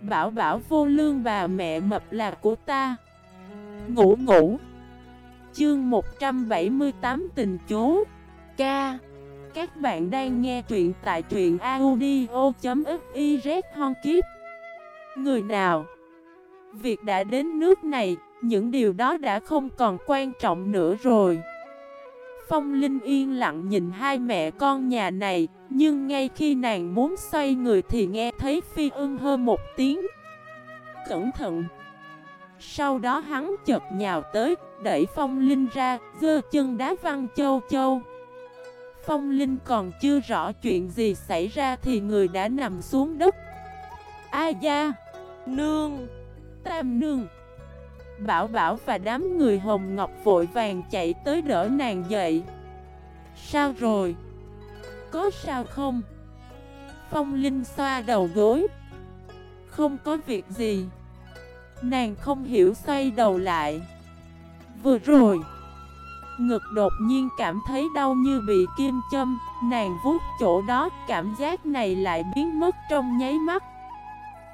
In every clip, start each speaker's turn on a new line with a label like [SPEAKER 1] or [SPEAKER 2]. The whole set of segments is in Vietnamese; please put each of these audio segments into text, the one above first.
[SPEAKER 1] Bảo bảo vô lương bà mẹ mập là của ta. Ngủ ngủ. Chương 178 tình chú Ca. Các bạn đang nghe truyện tại truyện audio.xyz Hon Kiếp. Người nào? Việc đã đến nước này, Những điều đó đã không còn quan trọng nữa rồi. Phong Linh yên lặng nhìn hai mẹ con nhà này, Nhưng ngay khi nàng muốn xoay người thì nghe thấy phi ưng hơ một tiếng. Cẩn thận. Sau đó hắn chợt nhào tới, Đẩy Phong Linh ra Dơ chân đá văng châu châu. Phong Linh còn chưa rõ chuyện gì xảy ra Thì người đã nằm xuống đất. A gia, Nương, Tam nương. Bảo Bảo và đám người Hồng Ngọc vội vàng chạy tới đỡ nàng dậy. Sao rồi? Có sao không? Phong Linh xoa đầu gối. Không có việc gì. Nàng không hiểu xoay đầu lại. Vừa rồi, Ngực đột nhiên cảm thấy đau như bị kim châm. Nàng vuốt chỗ đó, Cảm giác này lại biến mất trong nháy mắt.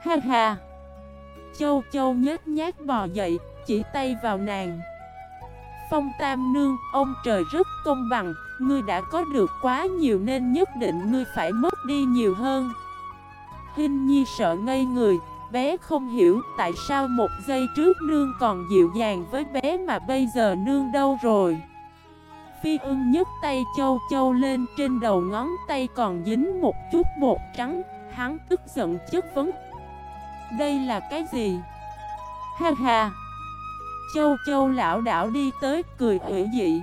[SPEAKER 1] Ha ha! Châu châu nhếch nhát bò dậy chỉ tay vào nàng. Phong Tam Nương, ông trời rất công bằng Ngươi đã có được quá nhiều nên nhất định ngươi phải mất đi nhiều hơn. Hinh Nhi sợ ngây người Bé không hiểu tại sao một giây trước nương còn dịu dàng với bé mà bây giờ nương đâu rồi. Phi ưng nhấc tay châu châu lên trên đầu ngón tay còn dính một chút bột trắng Hắn tức giận chất vấn. Đây là cái gì? Ha ha! Châu châu lão đảo đi tới cười ủy dị.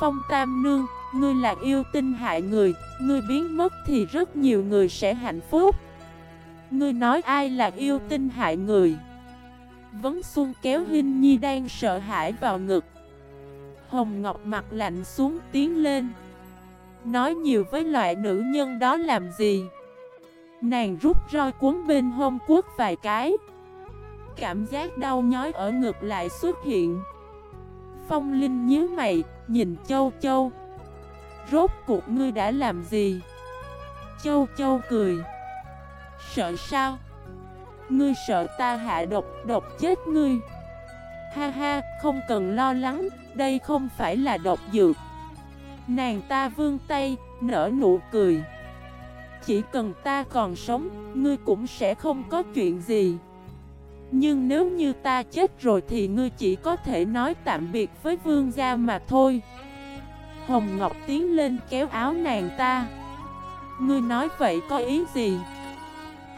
[SPEAKER 1] Phong Tam Nương, ngươi là yêu tinh hại người Ngươi biến mất thì rất nhiều người sẽ hạnh phúc. Ngươi nói ai là yêu tinh hại người? Vấn Xuân kéo Hinh Nhi đang sợ hãi vào ngực. Hồng Ngọc mặt lạnh xuống tiến lên. Nói nhiều với loại nữ nhân đó làm gì? Nàng rút roi cuốn bên hông quốc vài cái. Cảm giác đau nhói ở ngực lại xuất hiện. Phong Linh nhíu mày, nhìn Châu Châu. Rốt cuộc ngươi đã làm gì? Châu Châu cười. Sợ sao? Ngươi sợ ta hạ độc, độc chết ngươi. Ha ha, không cần lo lắng, đây không phải là độc dược. Nàng ta vương tay, nở nụ cười. Chỉ cần ta còn sống, ngươi cũng sẽ không có chuyện gì. Nhưng nếu như ta chết rồi thì ngươi chỉ có thể nói tạm biệt với vương gia mà thôi. Hồng Ngọc tiến lên kéo áo nàng ta. Ngươi nói vậy có ý gì?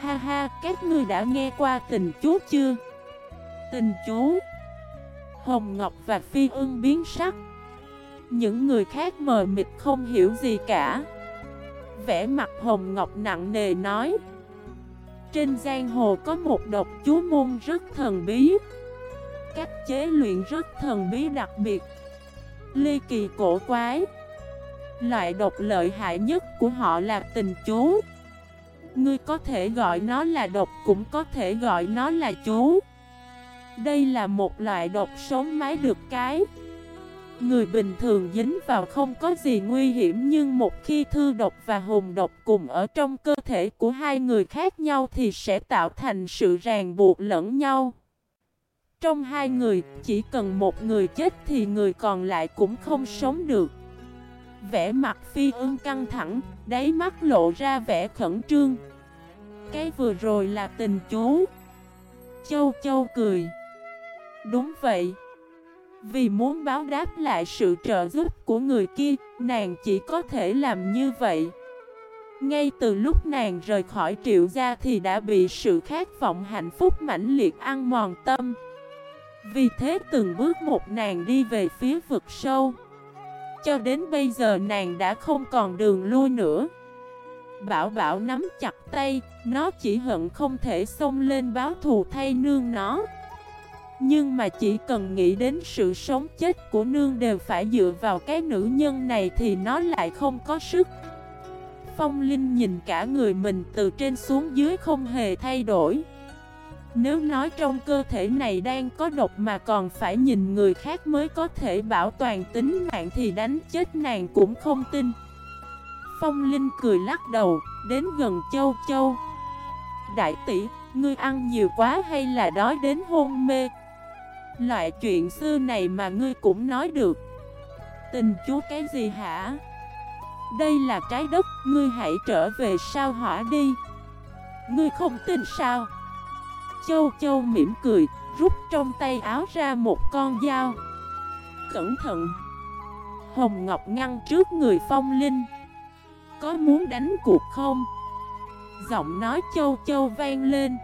[SPEAKER 1] Ha ha, các ngươi đã nghe qua tình chú chưa? Tình chú. Hồng Ngọc và Phi ưng biến sắc. Những người khác mờ mịt không hiểu gì cả. Vẽ mặt Hồng Ngọc nặng nề nói. Trên giang hồ có một độc chú môn rất thần bí. Cách chế luyện rất thần bí đặc biệt. Ly kỳ cổ quái. Loại độc lợi hại nhất của họ là tình chú. Ngươi có thể gọi nó là độc, cũng có thể gọi nó là chú. Đây là một loại độc sống mái được cái. Người bình thường dính vào không có gì nguy hiểm Nhưng một khi thư độc và hồn độc cùng ở trong cơ thể của hai người khác nhau Thì sẽ tạo thành sự ràng buộc lẫn nhau. Trong hai người chỉ cần một người chết thì người còn lại cũng không sống được. Vẻ mặt phi ương căng thẳng, đáy mắt lộ ra vẻ khẩn trương. Cái vừa rồi là tình chú. Châu Châu cười. Đúng vậy. Vì muốn báo đáp lại sự trợ giúp của người kia, Nàng chỉ có thể làm như vậy. Ngay từ lúc nàng rời khỏi triệu gia Thì đã bị sự khát vọng hạnh phúc mãnh liệt ăn mòn tâm. Vì thế từng bước một nàng đi về phía vực sâu. Cho đến bây giờ nàng đã không còn đường lui nữa. Bảo bảo nắm chặt tay, Nó chỉ hận không thể xông lên báo thù thay nương nó. Nhưng mà chỉ cần nghĩ đến sự sống chết của nương đều phải dựa vào cái nữ nhân này thì nó lại không có sức. Phong Linh nhìn cả người mình từ trên xuống dưới không hề thay đổi. Nếu nói trong cơ thể này đang có độc mà còn phải nhìn người khác mới có thể bảo toàn tính mạng thì đánh chết nàng cũng không tin. Phong Linh cười lắc đầu, đến gần Châu Châu. Đại tỷ, ngươi ăn nhiều quá hay là đói đến hôn mê? Loại chuyện xưa này mà ngươi cũng nói được Tình chú cái gì hả? Đây là trái đất, ngươi hãy trở về sao hỏa đi Ngươi không tin sao? Châu Châu mỉm cười, rút trong tay áo ra một con dao Cẩn thận Hồng Ngọc ngăn trước người phong linh Có muốn đánh cuộc không? Giọng nói Châu Châu vang lên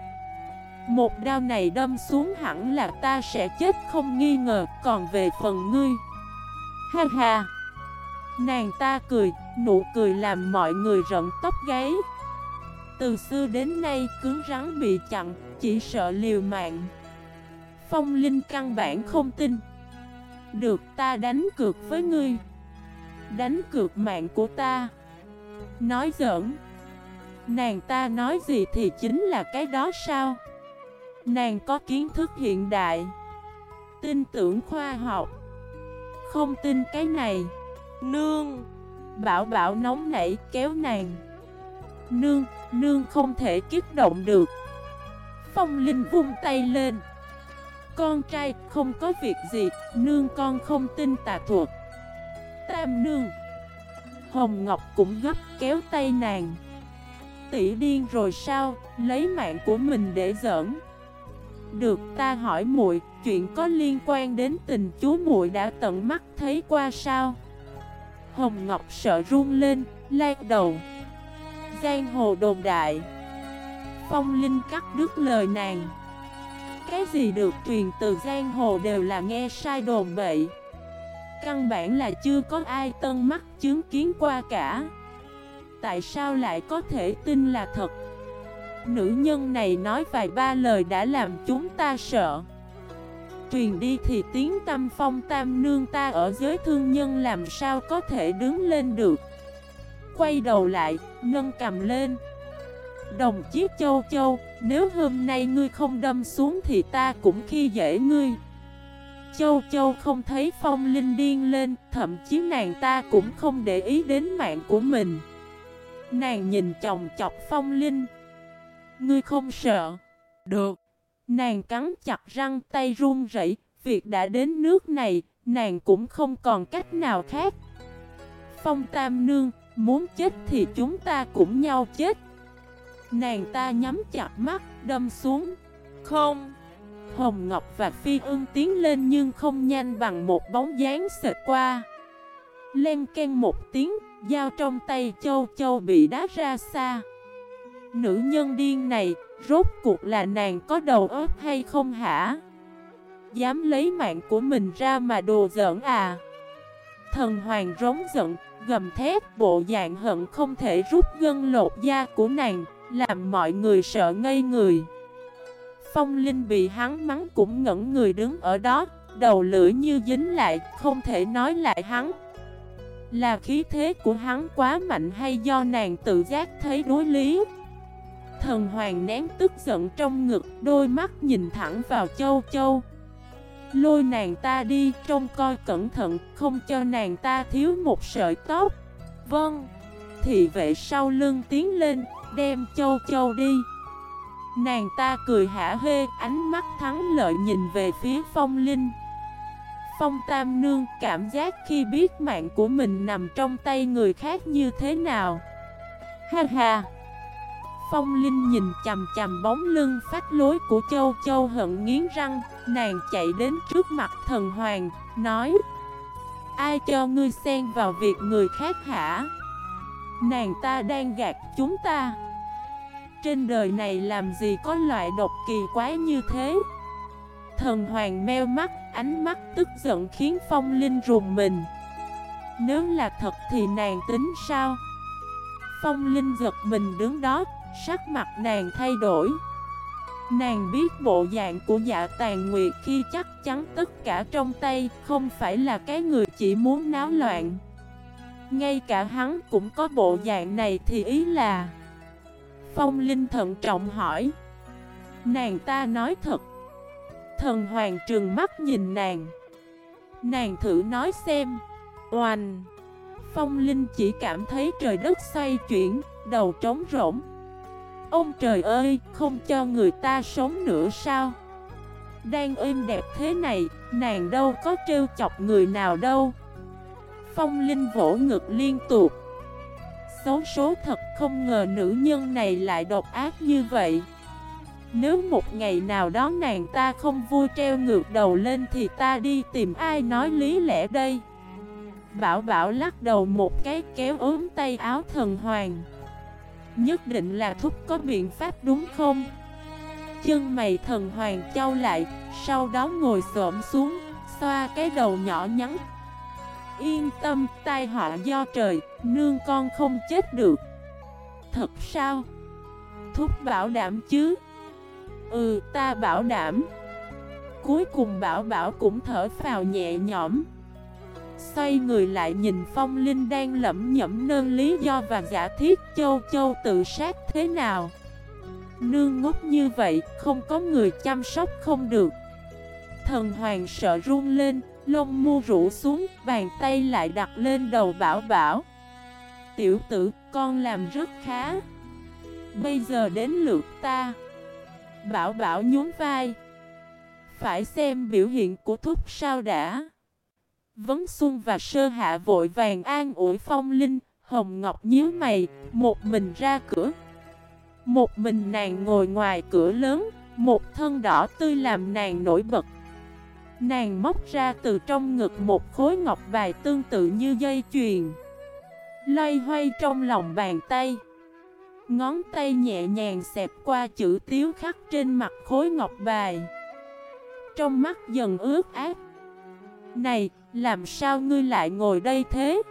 [SPEAKER 1] một đao này đâm xuống hẳn là ta sẽ chết không nghi ngờ. Còn về phần ngươi. Ha ha. Nàng ta cười, nụ cười làm mọi người rợn tóc gáy. Từ xưa đến nay cứng rắn bị chặn, chỉ sợ liều mạng. Phong Linh căn bản không tin. Được ta đánh cược với ngươi. Đánh cược mạng của ta. Nói giỡn. Nàng ta nói gì thì chính là cái đó sao? Nàng có kiến thức hiện đại. Tin tưởng khoa học. Không tin cái này. Nương. Bảo bảo nóng nảy kéo nàng. Nương, nương không thể kích động được. Phong Linh vung tay lên. Con trai không có việc gì Nương con không tin tà thuật. Tam nương. Hồng Ngọc cũng gấp kéo tay nàng. Tỷ điên rồi sao Lấy mạng của mình để giỡn được ta hỏi muội, Chuyện có liên quan đến tình chú muội đã tận mắt thấy qua sao? Hồng Ngọc sợ run lên Lan đầu. Giang hồ đồn đại. Phong Linh cắt đứt lời nàng. Cái gì được truyền từ giang hồ đều là nghe sai đồn bậy. Căn bản là chưa có ai tân mắt chứng kiến qua cả. Tại sao lại có thể tin là thật? Nữ nhân này nói vài ba lời đã làm chúng ta sợ Truyền đi thì tiếng tâm phong tam nương ta ở giới thương nhân làm sao có thể đứng lên được Quay đầu lại, nâng cầm lên Đồng chí châu châu, nếu hôm nay ngươi không đâm xuống thì ta cũng khi dễ ngươi Châu Châu không thấy phong linh điên lên, thậm chí nàng ta cũng không để ý đến mạng của mình. Nàng nhìn chồng chọc phong linh. Ngươi không sợ. Được. Nàng cắn chặt răng tay run rẩy, việc đã đến nước này, nàng cũng không còn cách nào khác. Phong Tam Nương, muốn chết thì chúng ta cũng nhau chết. Nàng ta nhắm chặt mắt, đâm xuống. Không. Hồng Ngọc và Phi ương tiến lên nhưng không nhanh bằng một bóng dáng sệt qua. Len ken một tiếng, dao trong tay châu châu bị đá ra xa. Nữ nhân điên này, rốt cuộc là nàng có đầu óc hay không hả? Dám lấy mạng của mình ra mà đồ giỡn à? Thần hoàng rống giận, gầm thét bộ dạng hận không thể rút gân lột da của nàng, làm mọi người sợ ngây người. Phong Linh bị hắn mắng cũng ngẩn người đứng ở đó, đầu lưỡi như dính lại, không thể nói lại hắn. Là khí thế của hắn quá mạnh hay do nàng tự giác thấy đối lý? Thần hoàng nén tức giận trong ngực, đôi mắt nhìn thẳng vào châu châu. Lôi nàng ta đi, trông coi cẩn thận, không cho nàng ta thiếu một sợi tóc. Vâng, thị vệ sau lưng tiến lên, đem châu châu đi. Nàng ta cười hả hê, ánh mắt thắng lợi nhìn về phía phong linh Phong Tam Nương cảm giác khi biết mạng của mình nằm trong tay người khác như thế nào Ha ha Phong Linh nhìn chầm chầm bóng lưng phát lối của Châu. Châu hận nghiến răng Nàng chạy đến trước mặt thần hoàng, nói Ai cho ngươi xen vào việc người khác hả? Nàng ta đang gạt chúng ta. Trên đời này làm gì có loại độc kỳ quái như thế? Thần hoàng meo mắt, ánh mắt tức giận khiến phong linh rùng mình. Nếu là thật thì nàng tính sao? Phong linh giật mình đứng đó, sắc mặt nàng thay đổi. Nàng biết bộ dạng của dạ tàn nguyệt khi chắc chắn tất cả trong tay Không phải là cái người chỉ muốn náo loạn. Ngay cả hắn cũng có bộ dạng này thì ý là Phong Linh thận trọng hỏi. Nàng ta nói thật. Thần hoàng trừng mắt nhìn nàng. Nàng thử nói xem. Oanh Phong Linh chỉ cảm thấy trời đất xoay chuyển, Đầu trống rỗng. Ông trời ơi, không cho người ta sống nữa sao? Đang êm đẹp thế này, nàng đâu có trêu chọc người nào đâu. Phong Linh vỗ ngực liên tục. Xấu số thật không ngờ nữ nhân này lại độc ác như vậy. Nếu một ngày nào đó nàng ta không vui treo ngược đầu lên thì ta đi tìm ai nói lý lẽ đây? Bảo bảo lắc đầu một cái kéo ốm tay áo thần hoàng. Nhất định là thúc có biện pháp đúng không? Chân mày thần hoàng trao lại, Sau đó ngồi xổm xuống, Xoa cái đầu nhỏ nhắn. Yên tâm, tai họa do trời, Nương con không chết được. Thật sao? Thúc bảo đảm chứ? Ừ ta bảo đảm. Cuối cùng bảo bảo cũng thở phào nhẹ nhõm. Xoay người lại nhìn phong linh đang lẩm nhẩm nơn lý do và giả thiết châu châu tự sát thế nào. Nương ngốc như vậy, không có người chăm sóc không được. Thần hoàng sợ run lên, lông mu rũ xuống, bàn tay lại đặt lên đầu bảo bảo. Tiểu tử, con làm rất khá. Bây giờ đến lượt ta. Bảo bảo nhún vai. Phải xem biểu hiện của thúc sao đã. Vấn Xuân và Sơ Hạ vội vàng an ủi phong linh Hồng Ngọc nhíu mày, một mình ra cửa một mình nàng ngồi ngoài cửa lớn, một thân đỏ tươi làm nàng nổi bật. Nàng móc ra từ trong ngực một khối ngọc bài tương tự như dây chuyền. Loay hoay trong lòng bàn tay. Ngón tay nhẹ nhàng xẹp qua chữ tiếu khắc trên mặt khối ngọc bài. Trong mắt dần ướt ác. Này, làm sao ngươi lại ngồi đây thế?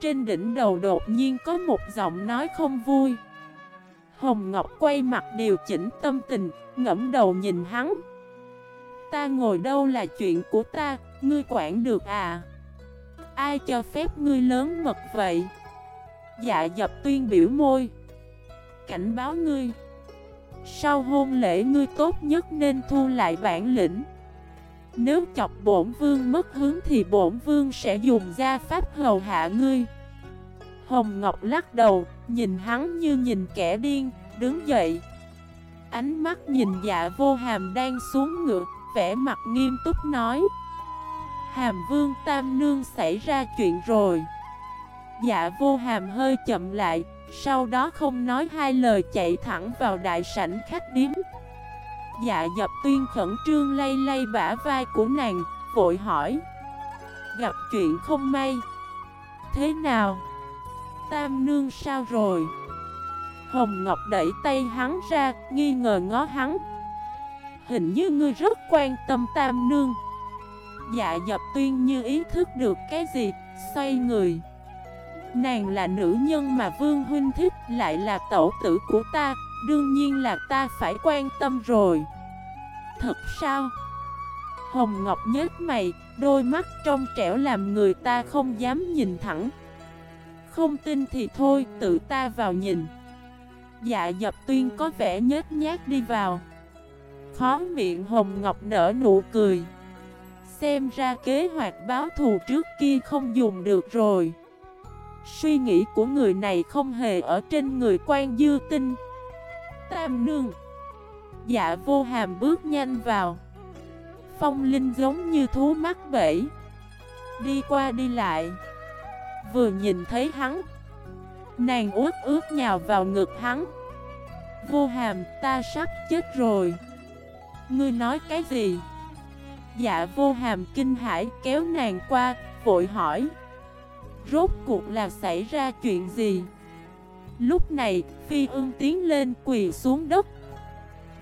[SPEAKER 1] Trên đỉnh đầu đột nhiên có một giọng nói không vui. Hồng Ngọc quay mặt điều chỉnh tâm tình, ngẫm đầu nhìn hắn. Ta ngồi đâu là chuyện của ta, ngươi quản được à? Ai cho phép ngươi lớn mật vậy? Dạ dập tuyên biểu môi. Cảnh báo ngươi. Sau hôn lễ ngươi tốt nhất nên thu lại bản lĩnh. Nếu chọc bổn vương mất hướng thì bổn vương sẽ dùng gia pháp hầu hạ ngươi. Hồng Ngọc lắc đầu, nhìn hắn như nhìn kẻ điên, đứng dậy. Ánh mắt nhìn dạ vô hàm đang xuống ngựa, vẻ mặt nghiêm túc nói. Hàm vương tam nương xảy ra chuyện rồi. Dạ vô hàm hơi chậm lại, sau đó không nói hai lời chạy thẳng vào đại sảnh khách điếm. Dạ dập tuyên khẩn trương lay lay bả vai của nàng, vội hỏi. Gặp chuyện không may. Thế nào? Tam nương sao rồi? Hồng Ngọc đẩy tay hắn ra, nghi ngờ ngó hắn Hình như ngươi rất quan tâm tam nương Dạ dập tuyên như ý thức được cái gì, xoay người Nàng là nữ nhân mà Vương Huynh thích lại là tẩu tử của ta Đương nhiên là ta phải quan tâm rồi. Thật sao? Hồng Ngọc nhếch mày, đôi mắt trong trẻo làm người ta không dám nhìn thẳng. Không tin thì thôi, tự ta vào nhìn. Dạ dập tuyên có vẻ nhếch nhát đi vào. Khó miệng Hồng Ngọc nở nụ cười. Xem ra kế hoạch báo thù trước kia không dùng được rồi. Suy nghĩ của người này không hề ở trên người quan dư tinh. Tam nương. Dạ vô hàm bước nhanh vào. Phong linh giống như thú mắc bẫy. Đi qua đi lại. Vừa nhìn thấy hắn. Nàng ướt ướt nhào vào ngực hắn. Vô hàm, ta sắp chết rồi. Ngươi nói cái gì? Dạ vô hàm kinh hãi kéo nàng qua, Vội hỏi. Rốt cuộc là xảy ra chuyện gì? Lúc này, Phi ưng tiến lên quỳ xuống đất.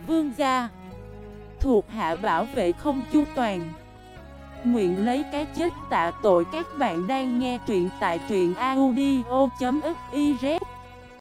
[SPEAKER 1] Vương gia, Thuộc hạ bảo vệ không chu toàn. Nguyện lấy cái chết tạ tội các bạn đang nghe truyện tại truyện audio.fif